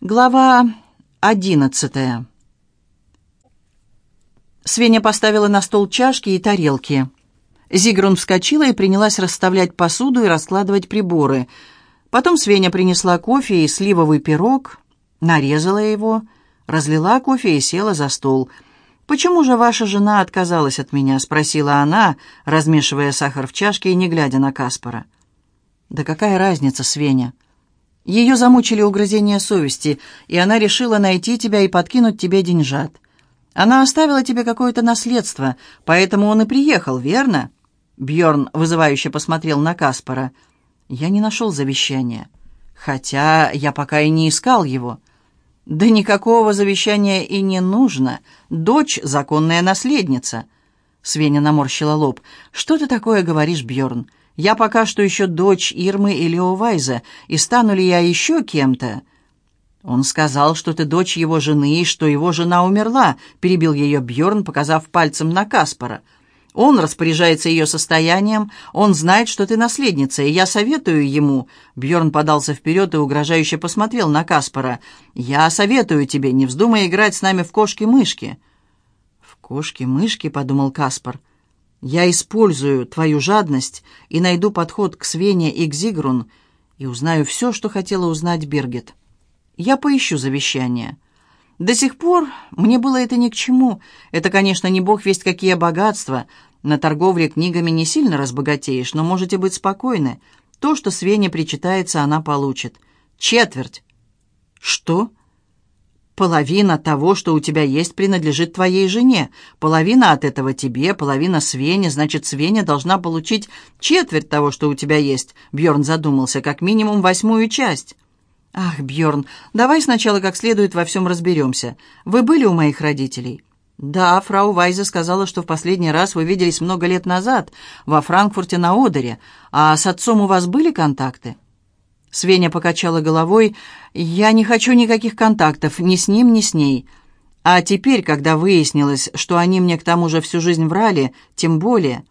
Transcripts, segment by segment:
Глава одиннадцатая. Свеня поставила на стол чашки и тарелки. Зигрун вскочила и принялась расставлять посуду и раскладывать приборы. Потом Свеня принесла кофе и сливовый пирог, нарезала его, разлила кофе и села за стол. «Почему же ваша жена отказалась от меня?» — спросила она, размешивая сахар в чашке и не глядя на Каспара. «Да какая разница, Свеня?» Ее замучили угрызения совести, и она решила найти тебя и подкинуть тебе деньжат. Она оставила тебе какое-то наследство, поэтому он и приехал, верно?» Бьорн вызывающе посмотрел на Каспара. «Я не нашел завещания. Хотя я пока и не искал его». «Да никакого завещания и не нужно. Дочь — законная наследница». Свеня наморщила лоб. «Что ты такое говоришь, Бьорн? Я пока что еще дочь Ирмы и Лео Вайза, и стану ли я еще кем-то?» «Он сказал, что ты дочь его жены и что его жена умерла», — перебил ее Бьорн, показав пальцем на Каспара. «Он распоряжается ее состоянием, он знает, что ты наследница, и я советую ему...» Бьорн подался вперед и угрожающе посмотрел на Каспара. «Я советую тебе, не вздумай играть с нами в кошки-мышки». «В кошки-мышки», — подумал Каспар. Я использую твою жадность и найду подход к Свене и к Зигрун и узнаю все, что хотела узнать Бергет. Я поищу завещание. До сих пор мне было это ни к чему. Это, конечно, не бог весть какие богатства. На торговле книгами не сильно разбогатеешь, но можете быть спокойны. То, что Свене причитается, она получит. Четверть. Что? Половина того, что у тебя есть, принадлежит твоей жене. Половина от этого тебе, половина Свене. Значит, Свеня должна получить четверть того, что у тебя есть. Бьорн задумался, как минимум восьмую часть. Ах, Бьорн, давай сначала как следует во всем разберемся. Вы были у моих родителей? Да, фрау Вайза сказала, что в последний раз вы виделись много лет назад во Франкфурте на Одере. А с отцом у вас были контакты? Свеня покачала головой. «Я не хочу никаких контактов ни с ним, ни с ней. А теперь, когда выяснилось, что они мне к тому же всю жизнь врали, тем более.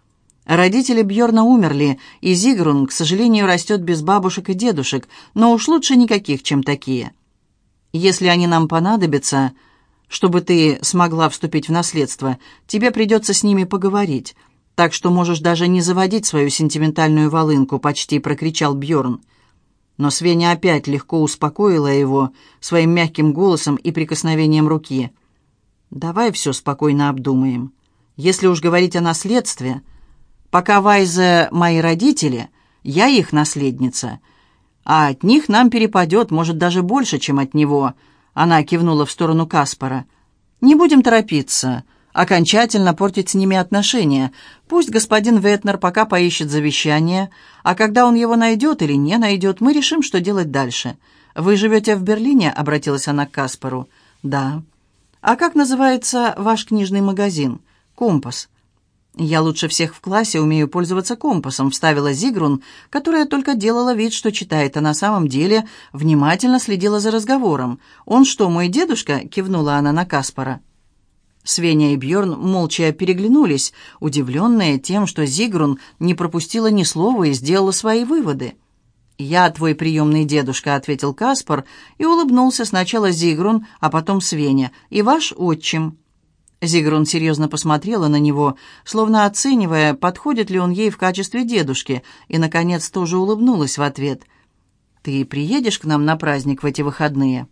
Родители Бьорна умерли, и Зигрун, к сожалению, растет без бабушек и дедушек, но уж лучше никаких, чем такие. Если они нам понадобятся, чтобы ты смогла вступить в наследство, тебе придется с ними поговорить». Так что можешь даже не заводить свою сентиментальную волынку, почти прокричал Бьорн. Но Свеня опять легко успокоила его своим мягким голосом и прикосновением руки. «Давай все спокойно обдумаем. Если уж говорить о наследстве, пока Вайзе мои родители, я их наследница, а от них нам перепадет, может, даже больше, чем от него». Она кивнула в сторону Каспара. «Не будем торопиться окончательно портить с ними отношения. Пусть господин Ветнер пока поищет завещание, а когда он его найдет или не найдет, мы решим, что делать дальше. Вы живете в Берлине?» — обратилась она к Каспару. «Да». «А как называется ваш книжный магазин?» «Компас». «Я лучше всех в классе умею пользоваться компасом», — вставила Зигрун, которая только делала вид, что читает, а на самом деле внимательно следила за разговором. «Он что, мой дедушка?» — кивнула она на Каспара. Свеня и Бьорн молча переглянулись, удивленные тем, что Зигрун не пропустила ни слова и сделала свои выводы. «Я твой приемный дедушка», — ответил Каспар и улыбнулся сначала Зигрун, а потом Свеня, «и ваш отчим». Зигрун серьезно посмотрела на него, словно оценивая, подходит ли он ей в качестве дедушки, и, наконец, тоже улыбнулась в ответ. «Ты приедешь к нам на праздник в эти выходные?»